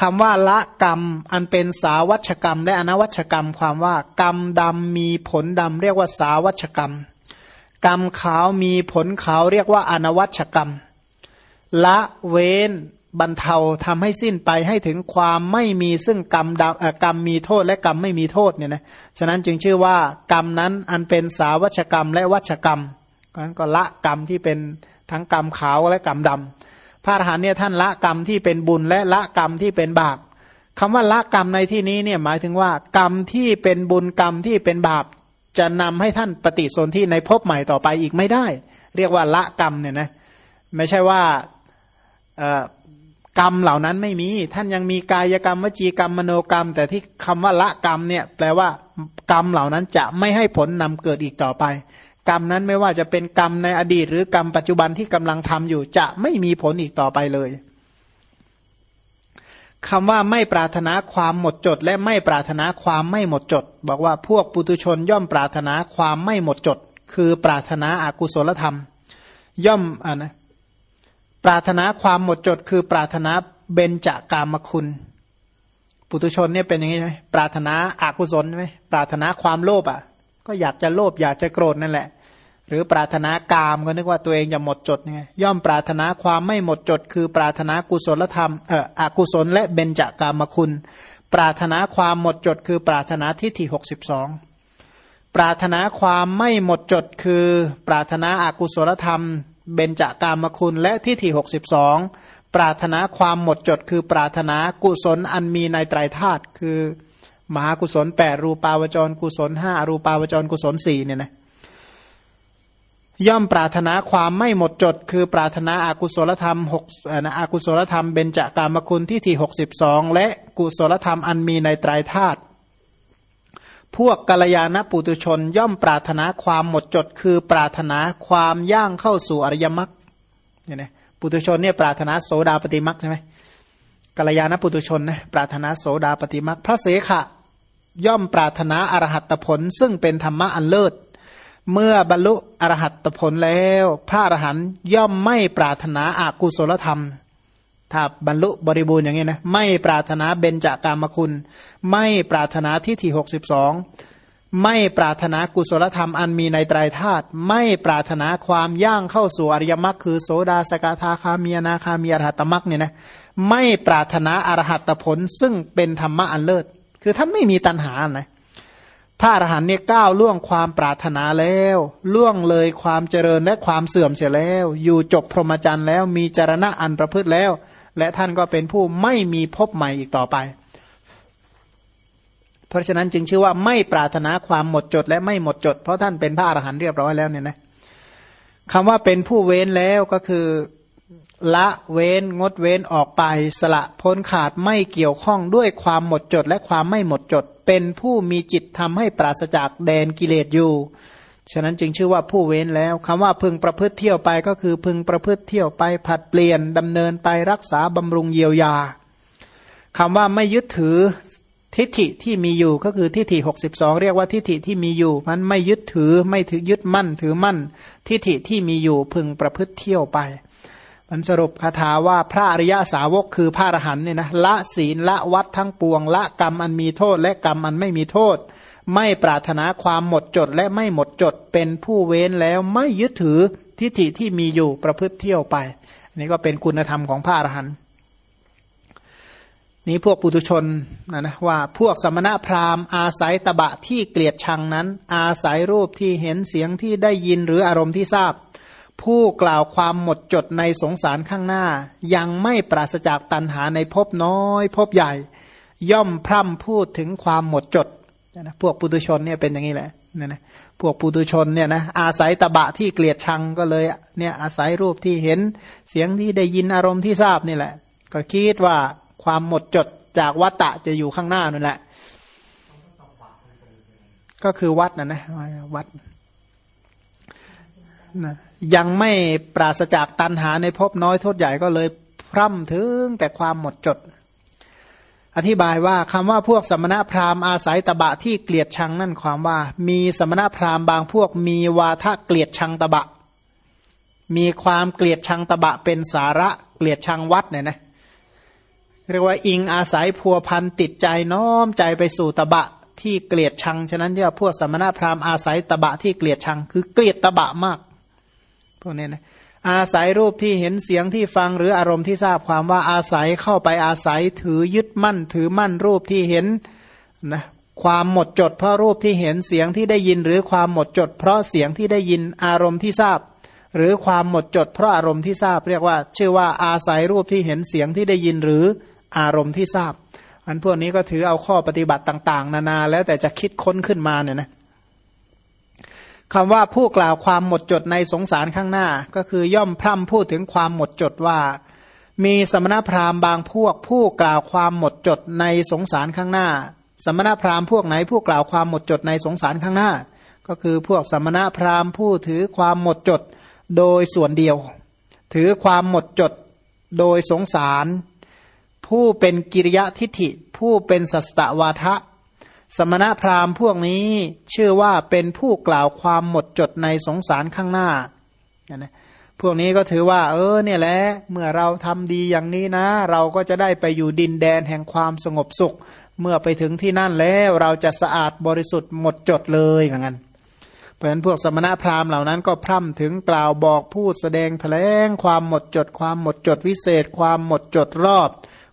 คำว่าละกรรม อันเป็นสาวัชกรรม และอนวัชกรรม ความว่ากรรมดำมีผลดำเรียกว่าสาวัชกรรม กรรมขาวมีผลขาวเรียกว่าอนวัชกรรม ละเว้นบรรเทาทำให้สิ้นไปให้ถึงความไม่มีซึ่งกรรมดกรรมมีโทษและกรรมไม่มีโทษเนี่ยนะฉะนั้นจึงชื่อว่ากรรมนั้นอันเป็นสาวัชกรรมและวัชกรรมนั้นก็ละกรรมที่เป็นทั้งกรรมขาวและกรรมดำ พระอรหันต์เนี่ยท่านละกรรมที่เป็นบุญและละกรรมที่เป็นบาปคำว่าละกรรมในที่นี้เนี่ยหมายถึงว่า กรรมที่เป็นบุญกรรมที่เป็นบาป จะนำให้ท่านปฏิสนธิในภพใหม่ต่อไปอีกไม่ได้ เรียกว่าละกรรมเนี่ยนะไม่ใช่ว่ากรรมเหล่านั้นไม่มี ท่านยังมีกายกรรมวจีกรรมมโนกรรม แต่ที่คำว่าละกรรมเนี่ยแปลว่ากรรมเหล่านั้นจะไม่ให้ผลนำเกิดอีกต่อไป กรรมนั้นไม่ว่าจะเป็นกรรมในอดีต หรือกรรมปัจจุบันที่กำลังทำอยู่ จะไม่มีผลอีกต่อไปเลยคำว่าไม่ปรารถนาความหมดจด และไม่ปรารถนาความไม่หมดจด บอกว่าพวกปุตุชนย่อมปรารถนาความไม่หมดจด คือปรารถนาอากุศลธรรม ย่อมอ่านะปรารถนาความหมดจด คือปรารถนาเบญจากามคุณ ปุตุชนเนี่ยเป็นอย่างนี้ไหมปรารถนาอากุศลไหมปรารถนาความโลภอะก็อยากจะโลภอยากจะโกรธนั่นแหละ หรือปรารถนากามก็นึกว่าตัวเองจะหมดจดไงย่อมปรารถนาความไม่หมดจด คือปรารถนากุศลธรรมเอ่ออกุศลและเบญจากามคุณ ปรารถนาความหมดจด คือปรารถนาทิฏฐิหกสิบสองปรารถนาความไม่หมดจด คือปรารถนาอากุศลธรรม เบญจากามคุณและทิฏฐิหกสิบสองปรารถนาความหมดจด คือปรารถนากุศลอันมีในไตรธาตุคือ มหากุศลแปดรูปาวจรกุศลห้ารูปาวจรกุศลสี่เนี่ยนะ ย่อมปรารถนาความไม่หมดจด คือปรารถนาอากุศลธรรมหกนะอากุศลธรรมเบญจากามคุณที่ที่หกสิบสองและกุศลธรรมอันมีในไตรธาตุพวกกัลยาณปุตุชนย่อมปรารถนาความหมดจด คือปรารถนาความย่างเข้าสู่อริยมรรคเนี่ยนะปุตุชนเนี่ยปรารถนาโสดาปฏิมรรคใช่ไหมกัลยาณปุตุชนนะปรารถนาโสดาปฏิมรรคพระเสขะย่อมปรารถนาอรหัตผล ซึ่งเป็นธรรมะอันเลิศ เมื่อบรรลุอรหัตผลแล้ว พระอรหันย่อมไม่ปรารถนาอากุศลธรรม ถ้าบรรลุบริบูรณ์อย่างนี้นะ ไม่ปรารถนาเบญจากามคุณ ไม่ปรารถนาทิฏฐิหกสิบสองไม่ปรารถนากุศลธรรมอันมีในไตรธาตุไม่ปรารถนาความย่างเข้าสู่อริยมรรคคือโสดาสกทาคามีนาคามีอรหัตมรรคเนี่ยนะไม่ปรารถนาอรหัตผลซึ่งเป็นธรรมะอันเลิศ คือท่านไม่มีตัณหานะ พระอรหันต์เนี่ยก้าวล่วงความปรารถนาแล้ว ล่วงเลยความเจริญและความเสื่อมเสียแล้ว อยู่จบพรหมจรรย์แล้วมีจารณะอันประพฤติแล้ว และท่านก็เป็นผู้ไม่มีพบใหม่อีกต่อไป เพราะฉะนั้นจึงชื่อว่าไม่ปรารถนาความหมดจดและไม่หมดจด เพราะท่านเป็นพระอรหันต์เรียบร้อยแล้วเนี่ยนะคำว่าเป็นผู้เว้นแล้วก็คือ ละเว้นงดเว้นออกไปสละพ้นขาดไม่เกี่ยวข้องด้วยความหมดจดและความไม่หมดจด เป็นผู้มีจิตทำให้ปราศจากแดนกิเลสอยู่ ฉะนั้นจึงชื่อว่าผู้เว้นแล้วคำว่าพึงประพฤติเที่ยวไปก็คือพึงประพฤติเที่ยวไปผัดเปลี่ยนดำเนินไปรักษาบำรุงเยียวยาคำว่าไม่ยึดถือทิฏฐิที่มีอยู่ก็คือทิฏฐิหกสิบสองเรียกว่าทิฏฐิที่มีอยู่มันไม่ยึดถือไม่ถือยึดมั่นถือมั่น ทิฏฐิที่มีอยู่พึงประพฤติเที่ยวไปันสรุปคาถาว่าพระอริยาสาวกคือพระอรหันเนี่ยนะละศีลละวัดทั้งปวง ละกรรมอันมีโทษและกรรมอันไม่มีโทษ ไม่ปรารถนาความหมดจดและไม่หมดจดเป็นผู้เว้นแล้วไม่ยึดถือทิฏฐิที่มีอยู่ประพฤติเที่ยวไปนนี้ก็เป็นคุณธรรมของพระอรหันต์นี้พวกปุถุชนนะนะว่าพวกสมณะพราหมณ์อาศัยตบะที่เกลียดชังนั้น อาศัยรูปที่เห็นเสียงที่ได้ยินหรืออารมณ์ที่ทราบ ผู้กล่าวความหมดจดในสงสารข้างหน้า ยังไม่ปราศจากตัณหาในภพน้อยภพใหญ่ ย่อมพร่ำพูดถึงความหมดจดนะพวกปุถุชนเนี่ยเป็นอย่างนี้แหละเนี่ยนะพวกปุถุชนเนี่ยนะอาศัยตะบะที่เกลียดชังก็เลยเนี่ยอาศัยรูปที่เห็นเสียงที่ได้ยินอารมณ์ที่ทราบนี่แหละ ก็คิดว่าความหมดจดจากวัตตะจะอยู่ข้างหน้านั่นแหละ ก็คือวัดนะนะวัดนะ ยังไม่ปราศจากตันหาในภพน้อยโทษใหญ่ก็เลยพร่ำถึงแต่ความหมดจด อธิบายว่าคำว่าพวกสมณะพราหมณ์อาศัยตบะที่เกลียดชังนั่นความว่า มีสมณะพราหมณ์บางพวกมีวาทะเกลียดชังตบะ มีความเกลียดชังตบะเป็นสาระเกลียดชังวัดเนี่ยนะเรียกว่าอิงอาศัยพัวพันติดใจน้อมใจไปสู่ตบะที่เกลียดชัง ฉะนั้นเรียกพวกสมณะพราหมณ์อาศัยตบะที่เกลียดชัง คือเกลียดตบะมาก พวกนี้นะอาศัยรูปที่เห็นเสียงที่ฟังหรืออารมณ์ที่ทราบความว่าอาศัยเข้าไปอาศัยถือยึดมั่น ถือมั่นรูปที่เห็นนะความหมดจดเพราะรูปที่เห็นเสียงที่ได้ยินหรือความหมดจด เพราะเสียงที่ได้ยินอารมณ์ที่ทราบ หรือความหมดจด เพราะอารมณ์ที่ทราบ เรียกว่า ชื่อว่าอาศัยรูปที่เห็นเสียงที่ได้ยินหรืออารมณ์ที่ทราบ อันพวกนี้ก็ถือเอาข้อปฏิบัติต่าง ๆ นานา แล้วแต่จะคิดค้นขึ้นมาเนี่ยนะ คำว่าผู้กล่าวความหมดจดในสงสารข้างหน้า ก็คือย่อมพร่ำพูดถึงความหมดจดว่า มีสมณพราหมณ์บางพวก ผู้กล่าวความหมดจดในสงสารข้างหน้า สมณพราหมณ์พวกไหนผู้กล่าวความหมดจดในสงสารข้างหน้า ก็คือพวกสมณพราหมณ์ผู้ถือความหมดจดโดยส่วนเดียว ถือความหมดจดโดยสงสาร ผู้เป็นกิริยะทิฏฐิ ผู้เป็นสัสตวาทะ สมณพราหมณ์พวกนี้ชื่อว่าเป็นผู้กล่าวความหมดจดในสงสารข้างหน้านะพวกนี้ก็ถือว่า เออเนี่ยแหละเมื่อเราทำดีอย่างนี้นะ เราก็จะได้ไปอยู่ดินแดนแห่งความสงบสุข เมื่อไปถึงที่นั่นแล้วเราจะสะอาดบริสุทธิ์หมดจดเลยเหมือนกันเพราะฉะนั้นพวกสมณพราหมณ์เหล่านั้นก็พร่ำถึงกล่าวบอกพูดแสดงแถลงความหมดจด ความหมดจดวิเศษ ความหมดจดรอบ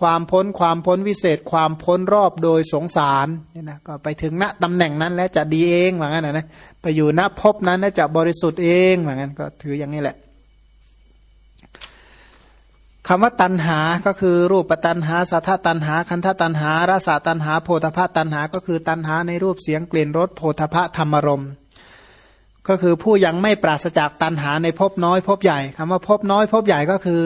ความพ้นความพ้นวิเศษ ความพ้นรอบโดยสงสารเนี่ยนะก็ไปถึงณตำแหน่งนั้นแล้วจะดีเองเหมือนกันนะไปอยู่ณภพนั้นแล้วจะบริสุทธิ์เองเหมือนกันก็ถืออย่างนี้แหละคำว่าตันหาก็คือรูปตันหาสัทธตันหา คันธตันหารสตันหาโพธพะตันหา ก็คือตันหาในรูปเสียงกลิ่นรสโพธพะธรรมรมก็คือผู้ยังไม่ปราศจากตันหาในภพน้อยภพใหญ่คำว่าภพน้อยภพใหญ่ก็คือ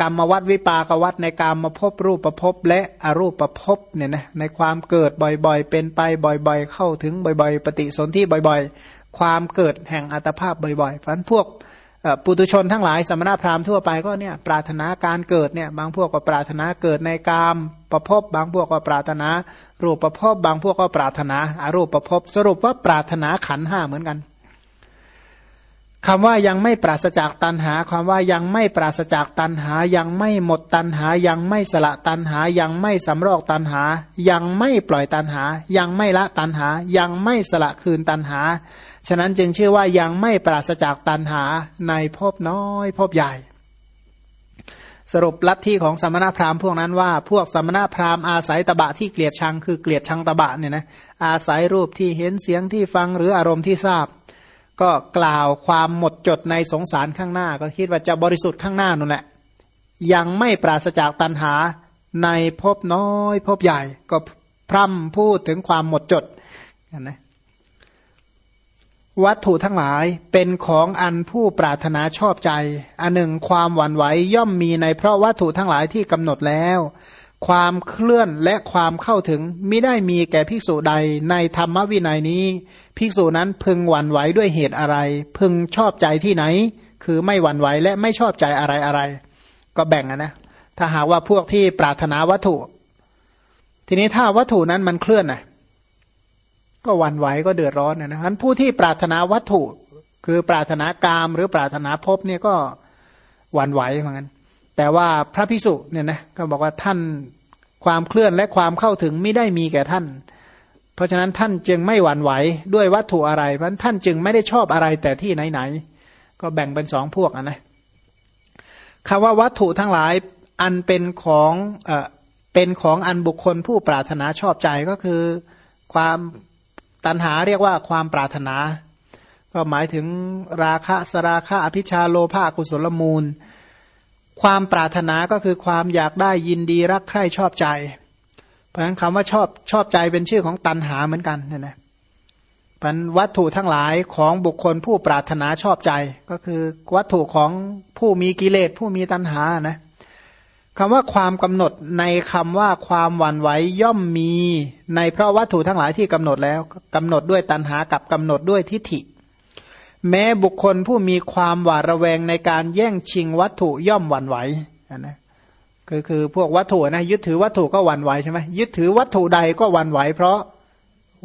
กรรมวัดวิปากวัดในการมาพบรูปประพบและอรูปประพบเนี่ยนะในความเกิดบ่อยๆ เป็นไปบ่อยๆ เข้าถึงบ่อยๆ ปฏิสนธิบ่อยๆ ความเกิดแห่งอัตภาพบ่อยๆฝันพวกปุตุชนทั้งหลายสมณพราหมณ์ทั่วไปก็เนี่ยปรารถนาการเกิดเนี่ยบางพวกก็ปรารถนาเกิดในกามประพบบางพวกก็ปรารถนารูปประพบบางพวกก็ปรารถนาอารูปประพบสรุปว่าปรารถนาขันห้าเหมือนกัน คำว่ายังไม่ปราศจากตันหาความว่ายังไม่ปราศจากตันหา ยังไม่หมดตันหา ยังไม่สละตันหา ยังไม่สำรอกตันหา ยังไม่ปล่อยตันหา ยังไม่ละตันหา ยังไม่สละคืนตันหา ฉะนั้นจึงชื่อว่ายังไม่ปราศจากตันหาในภพน้อยภพใหญ่ สรุปลัทธิของสมณพราหมณ์พวกนั้นว่า พวกสมณพราหมณ์อาศัยตบะที่เกลียดชังคือเกลียดชังตบะเนี่ยนะอาศัยรูปที่เห็นเสียงที่ฟังหรืออารมณ์ที่ทราบ ก็กล่าวความหมดจดในสงสารข้างหน้า ก็คิดว่าจะบริสุทธิ์ข้างหน้านั่นแหละ ยังไม่ปราศจากตัณหาในภพน้อยภพใหญ่ ก็พร่ำพูดถึงความหมดจดนะวัตถุทั้งหลายเป็นของอันผู้ปรารถนาชอบใจ อันหนึ่งความหวั่นไหวย่อมมีในเพราะวัตถุทั้งหลายที่กำหนดแล้ว ความเคลื่อนและความเข้าถึงไม่ได้มีแก่ภิกษุใดในธรรมวินัยนี้ ภิกษุนั้นพึงหวั่นไหวด้วยเหตุอะไร พึงชอบใจที่ไหน คือไม่หวั่นไหวและไม่ชอบใจอะไรอะไร ก็แบ่งนะถ้าหากว่าพวกที่ปรารถนาวัตถุ ทีนี้ถ้าวัตถุนั้นมันเคลื่อนนะก็หวั่นไหวก็เดือดร้อนนะนะฉะนั้นผู้ที่ปรารถนาวัตถุ คือปรารถนากามหรือปรารถนาภพเนี่ยก็หวั่นไหวเหมือนกัน แต่ว่าพระพิสุเนี่ยนะก็บอกว่าท่านความเคลื่อนและความเข้าถึงไม่ได้มีแก่ท่าน เพราะฉะนั้นท่านจึงไม่หวั่นไหวด้วยวัตถุอะไรเพราะท่านจึงไม่ได้ชอบอะไรแต่ที่ไหนๆก็แบ่งเป็นสองพวกนะคำว่าวัตถุทั้งหลายอันเป็นของเอ่อเป็นของอันบุคคลผู้ปรารถนาชอบใจก็คือความตัณหาเรียกว่าความปรารถนา ก็หมายถึงราคะสราคะอภิชาโลภะกุศลมูล ความปรารถนาก็คือความอยากได้ยินดีรักใคร่ชอบใจ เพราะฉะนั้นคำว่าชอบชอบใจเป็นชื่อของตันหาเหมือนกันนะนะพันวัตถุทั้งหลายของบุคคลผู้ปรารถนาชอบใจ ก็คือวัตถุของผู้มีกิเลสผู้มีตันหานะคำว่าความกำหนดในคำว่าความหวั่นไหวย่อมมีในเพราะวัตถุทั้งหลายที่กำหนดแล้วกำหนดด้วยตันหากับกำหนดด้วยทิฏฐิ แม้บุคคลผู้มีความหวาดระแวงในการแย่งชิงวัตถุย่อมหวั่นไหวนะคือคือพวกวัตถุนะยึดถือวัตถุก็หวั่นไหวใช่ไหมยึดถือวัตถุใดก็หวั่นไหว เพราะ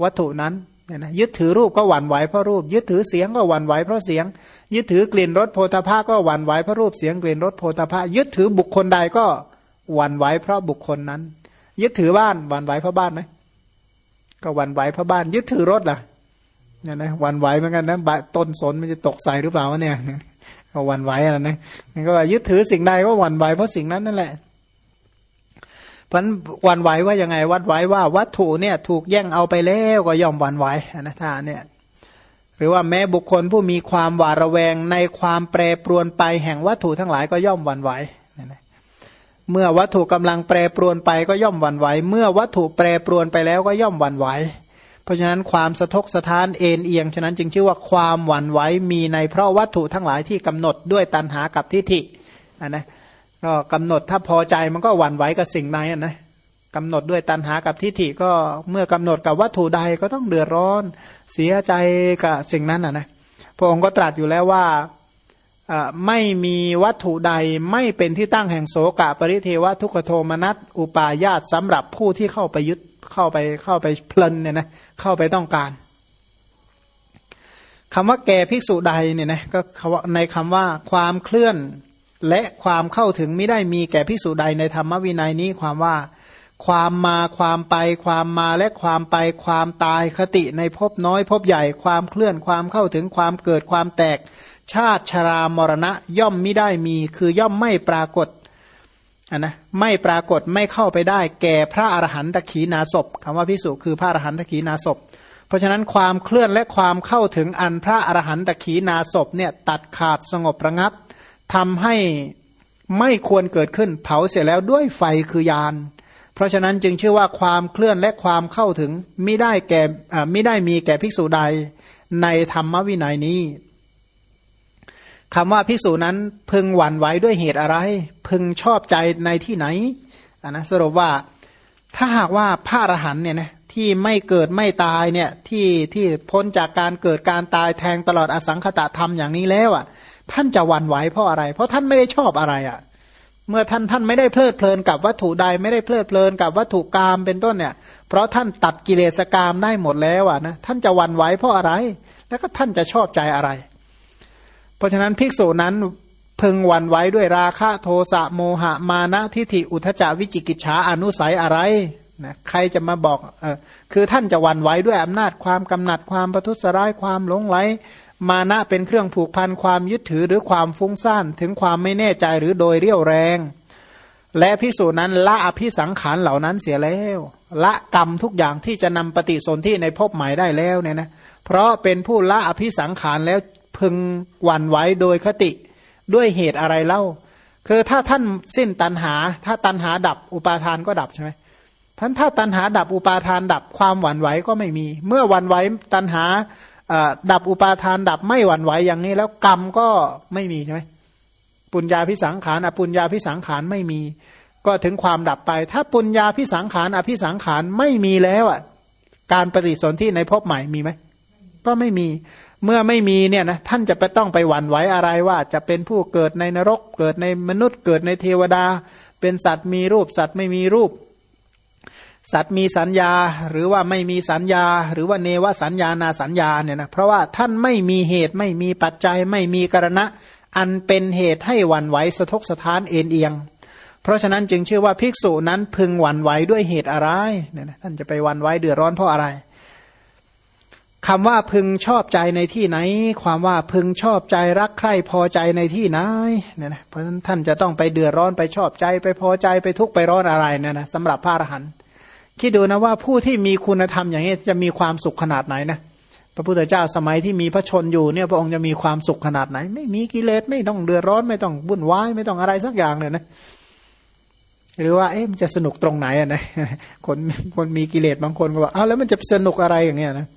วัตถุนั้นเนี่ยนะยึดถือรูปก็หวั่นไหวเพราะรูป ยึดถือเสียงก็หวั่นไหวเพราะเสียง ยึดถือกลิ่นรสโพธาภาก็หวั่นไหวเพราะรูปเสียงกลิ่นรสโพธาภายึดถือบุคคลใดก็หวั่นไหวเพราะบุคคลนั้น ยึดถือบ้านหวั่นไหวเพราะบ้านไหมก็หวั่นไหวเพราะบ้าน ยึดถือรถล่ะ เนี่ยนะวันไหวเหมือนกันนะต้นสนมันจะตกใส่หรือเปล่าวะเนี่ยก็วันไหวอะไรนะนั่นก็ยึดถือสิ่งใดก็วันไหวเพราะสิ่งนั้นนั่นแหละเพราะวันไหวว่ายังไง วัดไหวว่าวัตถุเนี่ยถูกแย่งเอาไปแล้วก็ย่อมวันไหวนะท่าเนี่ยหรือว่าแม้บุคคลผู้มีความหวาดระแวงในความแปรปรวนไปแห่งวัตถุทั้งหลายก็ย่อมวันไหวเมื่อวัตถุกำลังแปรปรวนไปก็ย่อมวันไหว เมื่อวัตถุแปรปรวนไปแล้วก็ย่อมวันไหว เพราะฉะนั้นความสะทกสะท้านเอ็นเอียง ฉะนั้นจึงชื่อว่าความหวั่นไหวมีในเพราะวัตถุทั้งหลายที่กำหนดด้วยตันหากับทิฏฐินนะก็กำหนดถ้าพอใจมันก็หวั่นไหวกับสิ่งใดนะกำหนดด้วยตันหากับทิฏฐิก็เมื่อกำหนดกับวัตถุใดก็ต้องเดือดร้อน เสียใจกับสิ่งนั้นนะนะพระองค์ก็ตรัสอยู่แล้วว่าไม่มีวัตถุใดไม่เป็นที่ตั้งแห่งโสกะปริเทวทุกโทมนัสอุปาญาตสำหรับผู้ที่เข้าไปยึด เข้าไปเข้าไปเพลินเนี่ยนะเข้าไปต้องการคำว่าแก่ภิกษุใดเนี่ยนะก็ในคำว่าความเคลื่อนและความเข้าถึงไม่ได้มีแก่ภิกษุใดในธรรมวินัยนี้ความว่าความมาความไปความมาและความไปความตายคติในภพน้อยภพใหญ่ความเคลื่อนความเข้าถึงความเกิดความแตก ชาติชรามรณะย่อมไม่ได้มี คือย่อมไม่ปรากฏ นนะไม่ปรากฏไม่เข้าไปได้ แก่พระอรหันตขีนาศพคำว่าพิสุคือพระอรหันตขีนาศพ เพราะฉะนั้นความเคลื่อนและความเข้าถึงอันพระอรหันตขีนาศพเนี่ยตัดขาดสงบระงับทำให้ไม่ควรเกิดขึ้นเผาเสร็จแล้วด้วยไฟคือยาน เพราะฉะนั้นจึงชื่อว่าความเคลื่อนและความเข้าถึงไม่ได้แก่ไม่ได้มีแก่ภิกษุใดในธรรมวินัยนี้ คำว่าภิกษุนั้นพึงหวั่นไหวด้วยเหตุอะไร พึงชอบใจในที่ไหนอันนะสรุปว่าถ้าหากว่าพระอรหันเนี่ยนะที่ไม่เกิดไม่ตายเนี่ยที่ที่พ้นจากการเกิดการตายแทงตลอดอสังขตะธรรมอย่างนี้แล้วอะ ท่านจะหวั่นไหวเพราะอะไร เพราะท่านไม่ได้ชอบอะไรอะ เมื่อท่านท่านไม่ได้เพลิดเพลินกับวัตถุใดไม่ได้เพลิดเพลินกับวัตถุกรรมเป็นต้นเนี่ย เพราะท่านตัดกิเลสกรรมได้หมดแล้วอะนะท่านจะหวั่นไหวเพราะอะไร แล้วก็ท่านจะชอบใจอะไร ราะฉะนั้นภิกษุนั้นพึงหวั่นไหวด้วยราคะโทสะโมหะมานะทิฏฐิอุทจาวิจิกิจฉาอนุสัยอะไรนะใครจะมาบอกเออคือท่านจะหวั่นไหวด้วยอำนาจความกำหนัดความประทุษร้ายความหลงไหลมานะเป็นเครื่องผูกพันความยึดถือหรือความฟุ้งซ่านถึงความไม่แน่ใจหรือโดยเรี่ยวแรง และพิสูจนั้นละอภิสังขารเหล่านั้นเสียแล้วละกรรมทุกอย่างที่จะนำปฏิสนธิในภพใหม่ได้แล้วเนี่ยนะเพราะเป็นผู้ละอภิสังขารแล้ว พึงหวั่นไหวโดยคติด้วยเหตุอะไรเล่า คือถ้าท่านสิ้นตันหา ถ้าตันหาดับอุปาทานก็ดับใช่ไหมท่านถ้าตันหาดับอุปาทานดับความหวั่นไหวก็ไม่มี เมื่อหวั่นไหวตันหาดับอุปาทานดับไม่หวั่นไหวอย่างนี้ แล้วกรรมก็ไม่มีใช่ไหมปุญญาพิสังขารอปุญญาพิสังขารไม่มี ก็ถึงความดับไป ถ้าปุญญาพิสังขารอภิสังขารไม่มีแล้วอะการปฏิสนธิในภพใหม่มีไหมก็ไม่มี เมื่อไม่มีเนี่ยนะท่านจะไปต้องไปหวั่นไหวอะไรว่าจะเป็นผู้เกิดในนรกเกิดในมนุษย์เกิดในเทวดา เป็นสัตว์มีรูป สัตว์ไม่มีรูป สัตว์มีสัญญาหรือว่าไม่มีสัญญา หรือว่าเนวสัญญานาสัญญาเนี่ยนะเพราะว่าท่านไม่มีเหตุไม่มีปัจจัยไม่มีกรณะ อันเป็นเหตุให้หวั่นไหวสะทกสะท้านเอ็นเอียง เพราะฉะนั้นจึงชื่อว่าภิกษุนั้นพึงหวั่นไหวด้วยเหตุอะไรเนี่ยนะท่านจะไปหวั่นไหวเดือดร้อนเพราะอะไร คำว่าพึงชอบใจในที่ไหน ความว่าพึงชอบใจรักใคร่พอใจในที่ไหนเนี่ยนะเพราะฉะนั้นท่านจะต้องไปเดือดร้อนไปชอบใจไปพอใจไปทุกข์ไปร้อนอะไรเนี่ยนะสำหรับพระอรหันต์คิดดูนะว่าผู้ที่มีคุณธรรมอย่างนี้จะมีความสุขขนาดไหนนะพระพุทธเจ้าสมัยที่มีพระชนอยู่เนี่ยพระองค์จะมีความสุขขนาดไหน ไม่มีกิเลสไม่ต้องเดือดร้อนไม่ต้องบุ่นวายไม่ต้องอะไรสักอย่างเลยนะหรือว่าเอ๊ะมันจะสนุกตรงไหนอะนะคนคนมีกิเลสบางคนก็บอกอ้าวแล้วมันจะสนุกอะไรอย่างเงี้ยนะ